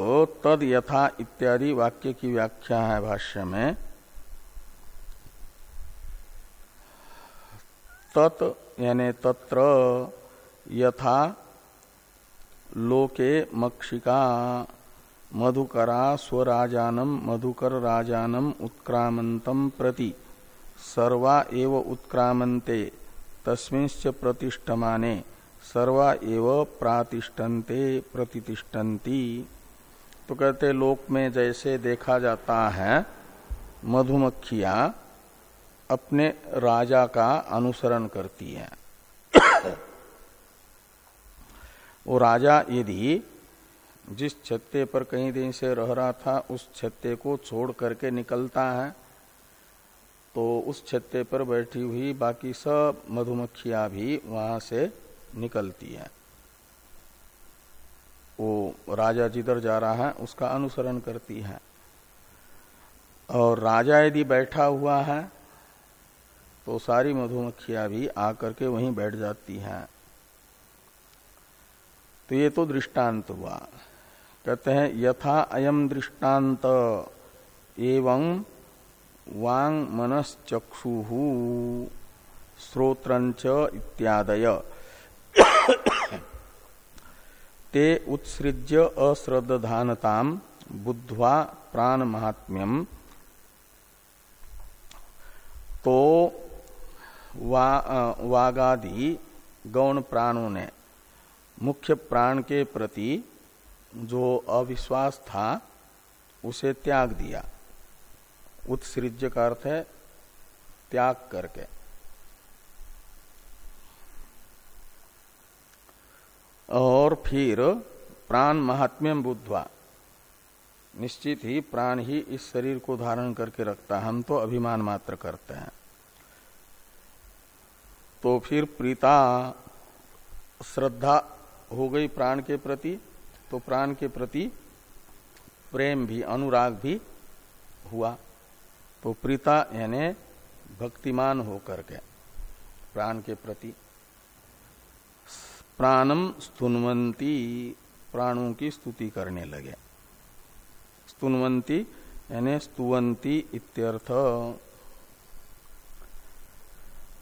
तद यथा इत्यादि वाक्य की व्याख्या है भाष्य में। तत् यानी तत्र यथा लोके मक्षिका मधुकरा स्वराजानम मधुकर राजानम उत्क्रामंतम प्रति। सर्वा एव उत्क्रामंते तस्मिंश्च प्रतिष्ठमाने। सर्वा एव प्रातिष्ठन्ते प्रतिष्ठन्ति तो कहते, लोक में जैसे देखा जाता है, मधुमक्खियाँ अपने राजा का अनुसरण करती हैं। वो राजा यदि जिस छत्ते पर कहीं दिन से रह रहा था, उस छत्ते को छोड़ करके निकलता है। तो उस छत्ते पर बैठी हुई बाकी सब मधुमक्खियाँ भी वहाँ से निकलती हैं। वो राजा जिधर जा रहा है, उसका अनुसरण करती है। और राजा यदि बैठा हुआ है तो सारी मधुमक्खियाँ भी आकर के वहीं बैठ जाती हैं। तो ये तो दृष्टांत हुआ। कहते हैं यथा अयम दृष्टांत एवं वांग मनश्चक्षु श्रोत्रंच इत्यादय। ते उत्सृज्य अश्रद्धानता बुद्ध्वा प्राण महात्म्यम तो वा, वागादि गौण प्राणों ने मुख्य प्राण के प्रति जो अविश्वास था, उसे त्याग दिया। उत्सृज्य का अर्थ है, त्याग करके। और फिर, प्राण महात्म्यम बुद्धवा। निश्चित ही प्राण ही इस शरीर को धारण करके रखता हम तो अभिमान मात्र करते हैं। तो फिर प्रीता, श्रद्धा हो गई प्राण के प्रति। तो प्राण के प्रति प्रेम भी, अनुराग भी हुआ। तो प्रीता यानी भक्तिमान होकर के प्राण के प्रति प्राणम स्तुनवंती, प्राणों की स्तुति करने लगे। स्तुनवंती यानी स्तुवंती इत्यर्थ।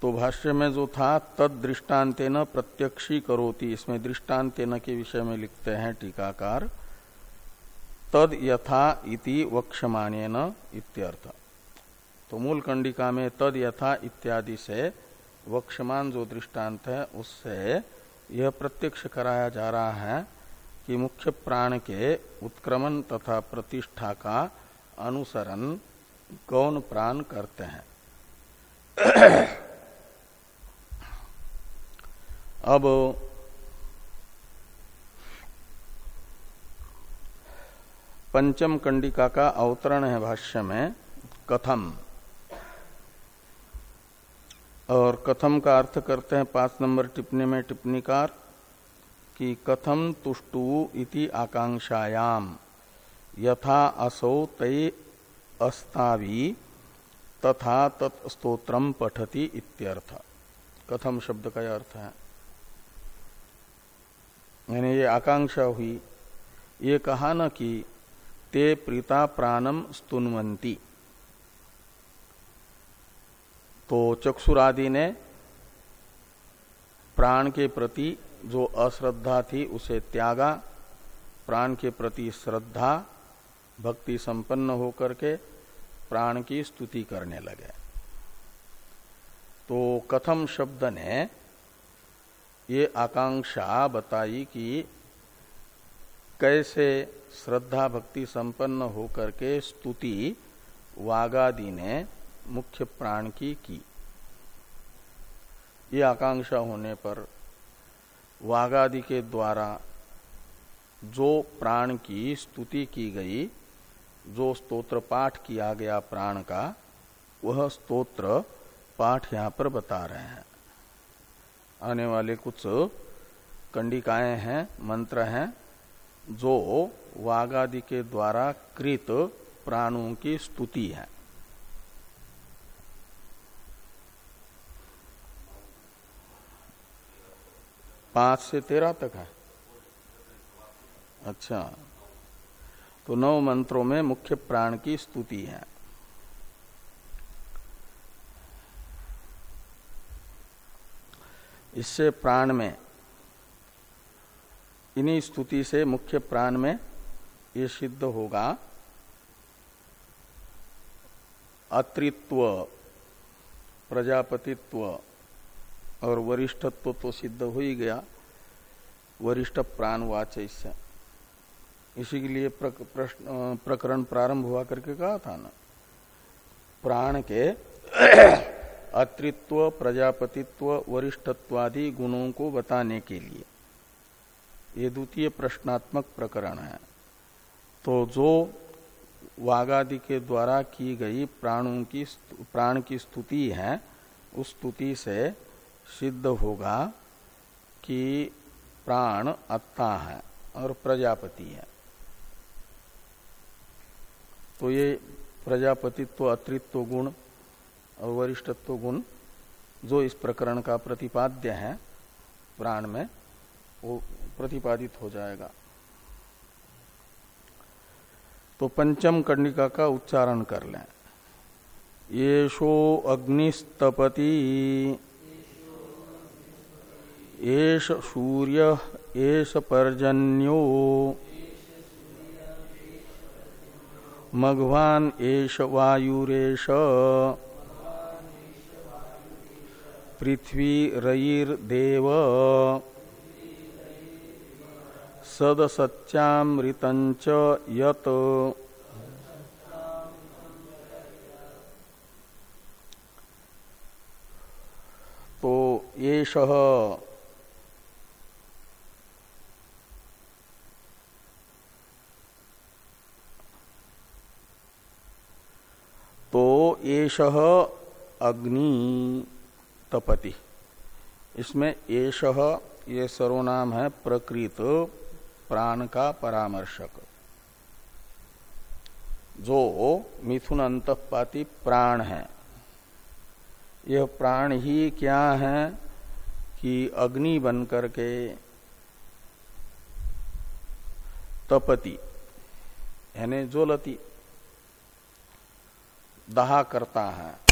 तो भाष्य में जो था, तद दृष्टान्तेन प्रत्यक्षी करोती। इसमें दृष्टान्तेन के विषय में लिखते हैं टीकाकार। तद यथा इति वक्षमानेन इत्यर्थ। तो मूल कंडिका में तद यथा इत्यादि से वक्षमान जो दृष्टांत है, उससे यह प्रत्यक्ष कराया जा रहा है कि मुख्य प्राण के उत्क्रमण तथा प्रतिष्ठा का अनुसरण गौण प्राण करते हैं। अब पंचम कंडिका का अवतरण है भाष्य में, कथम। और कथम का अर्थ करते हैं पाँच नंबर टिप्पणी में टिप्पणीकार कि कथम तुष्टु इति आकांक्षायाम, यथा असौ तय अस्तावी, तथा तत्स्तोत्रम पठति इत्यर्थ। कथम शब्द का अर्थ है। यानी ये आकांक्षा हुई। ये कहा न कि ते प्रीता प्राणम स्तुनवंती तो चक्षुरादि ने प्राण के प्रति जो अश्रद्धा थी, उसे त्यागा। प्राण के प्रति श्रद्धा, भक्ति संपन्न होकर के प्राण की स्तुति करने लगे। तो कथम शब्द ने ये आकांक्षा बताई कि कैसे श्रद्धा भक्ति संपन्न होकर के स्तुति वागादि ने मुख्य प्राण की की। ये आकांक्षा होने पर वागादि के द्वारा जो प्राण की स्तुति की गई, जो स्तोत्र पाठ किया गया प्राण का, वह स्तोत्र पाठ यहाँ पर बता रहे हैं। आने वाले कुछ कंडिकाएँ हैं, मंत्र हैं, जो वागादि के द्वारा कृत प्राणों की स्तुति है। पाँच से तेरह तक है। अच्छा। तो नौ मंत्रों में मुख्य प्राण की स्तुति है। इससे प्राण में, इन्हीं स्तुति से मुख्य प्राण में ये सिद्ध होगा। अत्रित्व प्रजापतित्व और वरिष्ठत्व तो सिद्ध हो ही गया। वरिष्ठ प्राणवाच इससे। इसी के लिए प्रकरण प्रारंभ हुआ करके कहा था ना। प्राण के अतृत्व, प्रजापतित्व, वरिष्ठत्वादि गुणों को बताने के लिए। ये द्वितीय प्रश्नात्मक प्रकरण है। तो जो वागादि के द्वारा की गई प्राणों की प्राण की स्तुति है, उस स्तुति से सिद्ध होगा कि प्राण अत्ता है और प्रजापति है। तो ये प्रजापतित्व, अतृत्व गुण और वरिष्ठत्व गुण, जो इस प्रकरण का प्रतिपाद्य है, प्राण में, वो प्रतिपादित हो जाएगा। तो पंचम कर्णिका का उच्चारण कर लें। येषो अग्निस्तपति एष सूर्य एष पर्जन्यो, मघवान एष वायुरेश पृथ्वी रईर्देव सदसत्यामृतंच यत। तो ये तो एष अग्नि। तपति इसमें एष, ये सर्वनाम है प्रकृत, प्राण का परामर्शक। जो मिथुन अंतपाती प्राण है। यह प्राण ही क्या है कि अग्नि बन करके तपति, यानी ज्वलती, दहा करता है।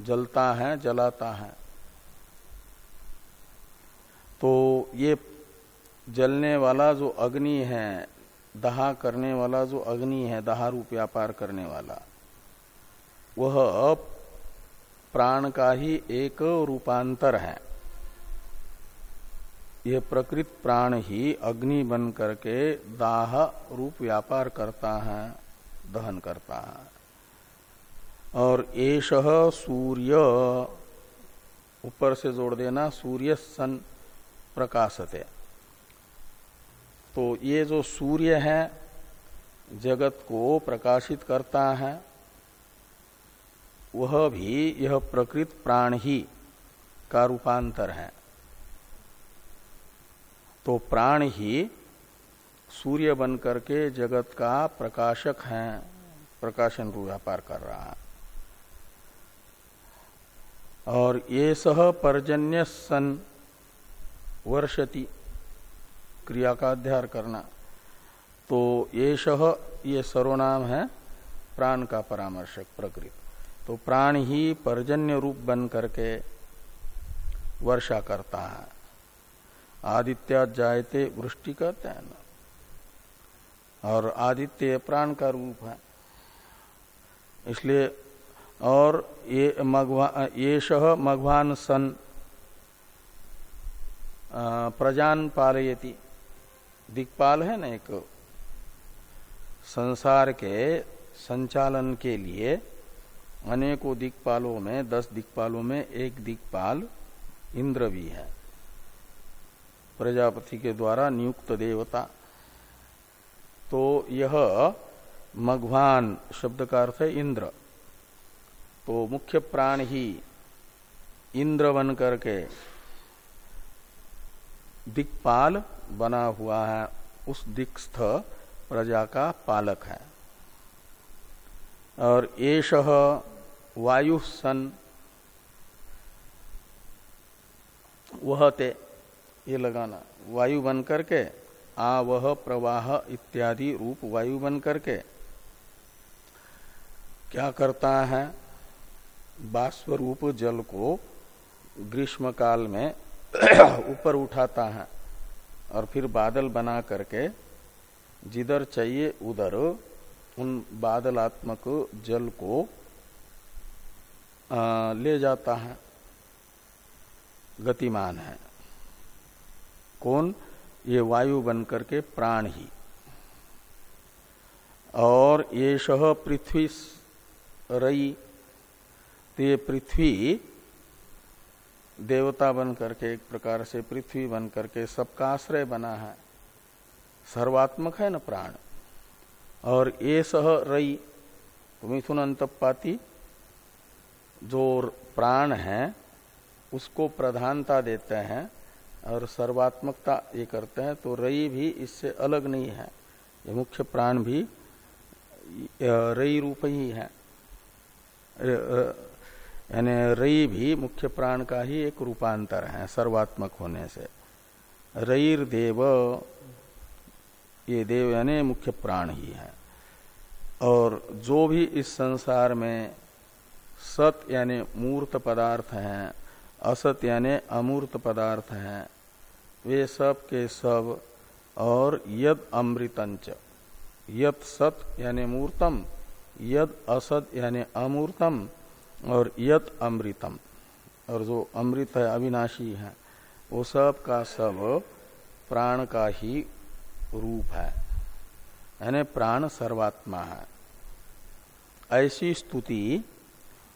जलता है, जलाता है। तो ये जलने वाला जो अग्नि है, दहा करने वाला जो अग्नि है दहा रूप व्यापार करने वाला, वह प्राण का ही एक रूपांतर है। यह प्रकृत प्राण ही अग्नि बन करके दाह रूप व्यापार करता है, दहन करता है। और एष सूर्य। ऊपर से जोड़ देना, सूर्य सन प्रकाशते। तो ये जो सूर्य है, जगत को प्रकाशित करता है, वह भी यह प्रकृत प्राण ही का रूपांतर है। तो प्राण ही सूर्य बन करके जगत का प्रकाशक है, प्रकाशन व्यापार कर रहा है। और ये सह पर्जन्य सन वर्षति क्रिया का अध्यार करना। तो ये शह ये सर्वनाम है प्राण का परामर्शक प्रकृति। तो प्राण ही पर्जन्य रूप बन करके वर्षा करता है। आदित्य जायते वृष्टि कहते हैं ना। और आदित्य प्राण का रूप है। इसलिए और ये मघवा ये शह मघवान सन प्रजान पालयति। दिक्पाल है ना एक? संसार के संचालन के लिए अनेकों दिक्पालों में, दस दिक्पालों में एक दिक्पाल इंद्र भी है। प्रजापति के द्वारा नियुक्त देवता। तो यह मघवान शब्द का अर्थ है इंद्र। तो मुख्य प्राण ही इंद्र बन करके दिक्पाल बना हुआ है, उस दिक्स्थ प्रजा का पालक है। और एष वायु सन वह ते ये लगाना, वायु बन करके आ वह प्रवाह इत्यादि रूप वायु बन करके, क्या करता है? बाष्परूप जल को ग्रीष्म काल में ऊपर उठाता है और फिर बादल बना करके जिधर चाहिए उधर उन बादलात्मक जल को आ, ले जाता है। गतिमान है। कौन? ये वायु बन करके प्राण। ही और ये शह पृथ्वी रई तो ये पृथ्वी देवता बन करके एक प्रकार से पृथ्वी बन करके सबका आश्रय बना है। सर्वात्मक है न प्राण। और ये सह रई मिथुन अंतपाती जो प्राण है, उसको प्रधानता देते हैं और सर्वात्मकता ये करते हैं तो रई भी इससे अलग नहीं है। ये मुख्य प्राण भी रई रूप ही है। यानी रई भी मुख्य प्राण का ही एक रूपांतर है, सर्वात्मक होने से। रईर देव, ये देव यानी मुख्य प्राण ही है। और जो भी इस संसार में सत यानी मूर्त पदार्थ हैं, असत यानी अमूर्त पदार्थ हैं, वे सब के सब और यद अमृतंच, यद सत यानी मूर्तम, यद असत यानी अमूर्तम और यत अमृतम। और जो अमृत है, अविनाशी है, वो सब का सब प्राण का ही रूप है। यानी प्राण सर्वात्मा है। ऐसी स्तुति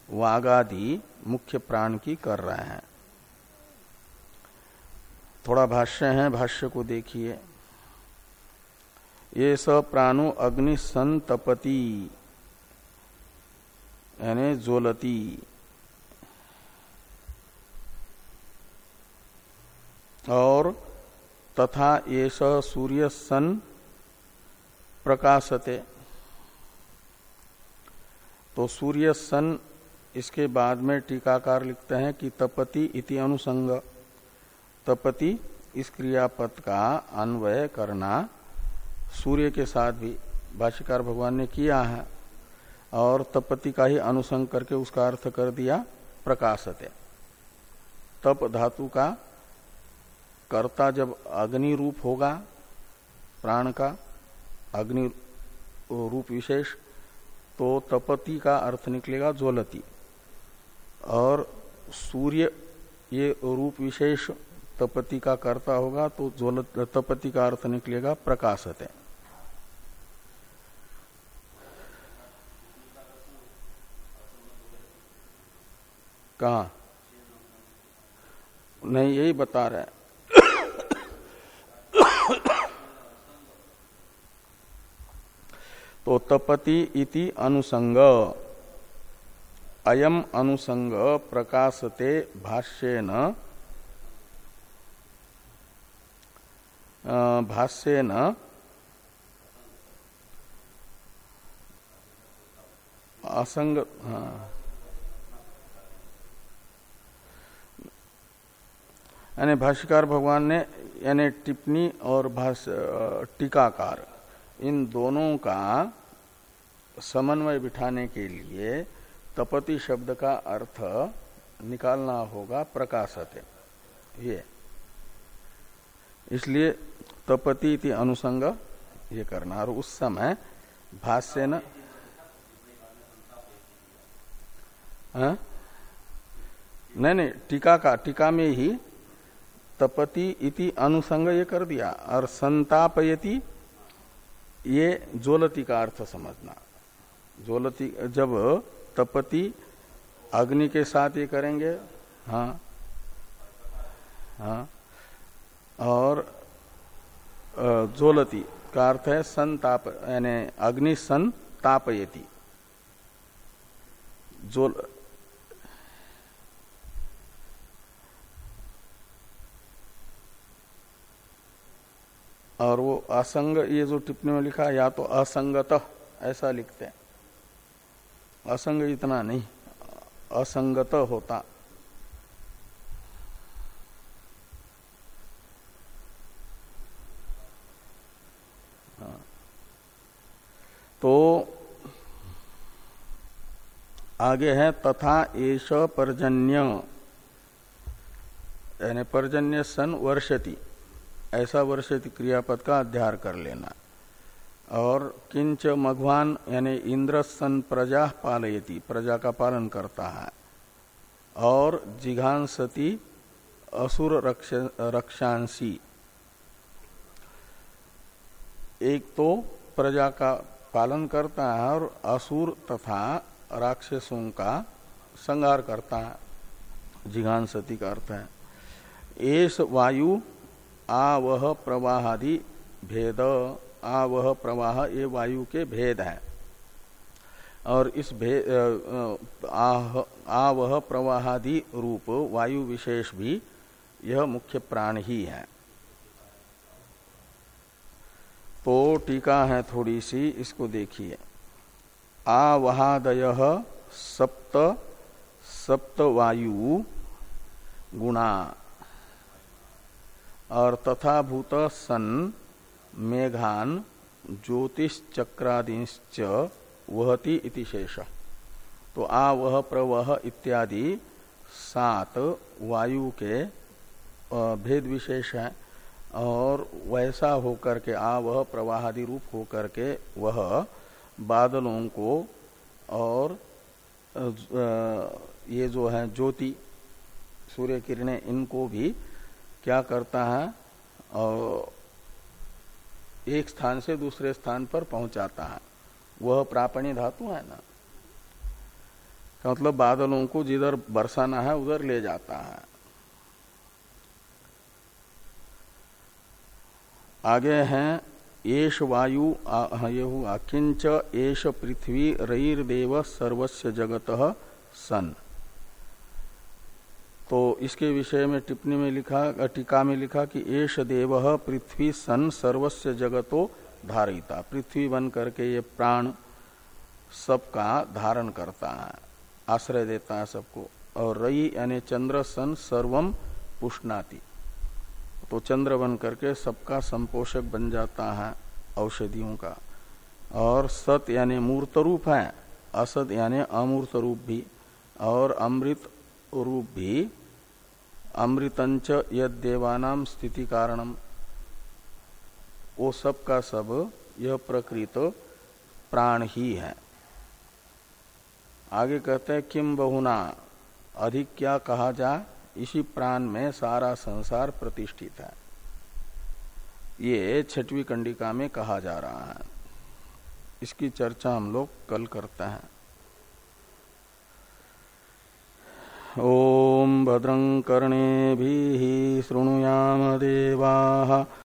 वागादि मुख्य प्राण की कर रहे हैं। थोड़ा भाष्य है, भाष्य को देखिए। ये स प्राणो अग्नि संतपति यानी ज्वलती और तथा ये सूर्य सन प्रकाशते। तो सूर्य सन इसके बाद में टीकाकार लिखते हैं कि तपति इति अनुसंग। तपति इस क्रियापद का अन्वय करना सूर्य के साथ भी। भाष्यकार भगवान ने किया है। और तपति का ही अनुसंग करके उसका अर्थ कर दिया प्रकाशते तप धातु का कर्ता जब अग्नि रूप होगा, प्राण का अग्नि रूप विशेष तो तपति का अर्थ निकलेगा ज्वलती। और सूर्य ये रूप विशेष तपति का कर्ता होगा तो ज्वल तपति का अर्थ निकलेगा प्रकाशत कहा? नहीं, यही बता रहे तो तपति इति अनुसंग। अयम अनुसंग प्रकाशते भाष्येन। भाष्येन। असंग यानी भाष्यकार भगवान ने, यानी टिप्पणी और भाष्य टीकाकार, इन दोनों का समन्वय बिठाने के लिए तपति शब्द का अर्थ निकालना होगा प्रकाशत। ये। इसलिए तपति अनुसंग ये करना। और उस समय भाष्य न हाँ? नहीं नहीं टीका का टीका में ही तपति इति अनुसंग ये कर दिया, और संतापयति ये ज्वलती का अर्थ समझना। ज्वलती, जब तपति अग्नि के साथ ये करेंगे हाँ हाँ और ज्वलती का अर्थ है संताप, यानी अग्नि सन तापयति और वो असंग, ये जो टिप्पणी में लिखा, या तो असंगत, ऐसा लिखते हैं। असंग इतना नहीं, असंगत होता। हाँ। तो आगे है, तथा एश पर्जन्य, यानी पर्जन्य सन वर्षति। ऐसा वर्षति क्रियापद का अध्यार कर लेना। और किंच मघवान यानी इंद्र सन प्रजा पालयती प्रजा का पालन करता है। और जिघांसती असुर रक्ष, रक्षांसी। एक तो प्रजा का पालन करता है और असुर तथा राक्षसों का संगार करता है। जिघान सती का अर्थ है। एस वायु आवह प्रवाहादि भेद। आवह प्रवाह ये वायु के भेद है। और इस भेद आवह प्रवाहादि रूप वायु विशेष भी यह मुख्य प्राण ही है। तो टीका है थोड़ी सी, इसको देखिए। आवहादय सप्त सप्त वायु गुणा। और तथा भूत सन, मेघान ज्योतिष चक्रादिश्च वहति इति शेष। तो आ वह प्रवह इत्यादि सात वायु के भेद विशेष है, और वैसा होकर के आ वह प्रवाहादि रूप होकर के वह बादलों को और ये जो है ज्योति, सूर्य किरणें, इनको भी क्या करता है और एक स्थान से दूसरे स्थान पर पहुंचाता है। वह प्रापणी धातु है ना? का मतलब बादलों को जिधर बरसाना है उधर ले जाता है। आगे हैं एश वायु हाँ, ये हुआ किंच एश पृथ्वी रईर्देव सर्वस्व जगत सन। तो इसके विषय में टिप्पणी में लिखा, टीका में लिखा कि एश देव पृथ्वी सन सर्वस्व जगतो धारिता पृथ्वी बन करके ये प्राण सबका धारण करता है, आश्रय देता है सबको। और रई यानी चंद्र सन सर्वम पुष्णाति। तो चंद्र बन करके सबका संपोषक बन जाता है औषधियों का। और सत यानी मूर्त रूप है, असत यानी अमूर्त रूप भी। और अमृत रूप भी अमृतंच यद देवानाम स्थिति कारणम वो सब का सब, यह प्रकृत प्राण ही है। आगे कहते हैं किम बहुना? अधिक क्या कहा जाए इसी प्राण में सारा संसार प्रतिष्ठित है। ये छठवी कंडिका में कहा जा रहा है। इसकी चर्चा हम लोग कल करते हैं। ओम भद्रं कर्णे शृणुयाम देवा।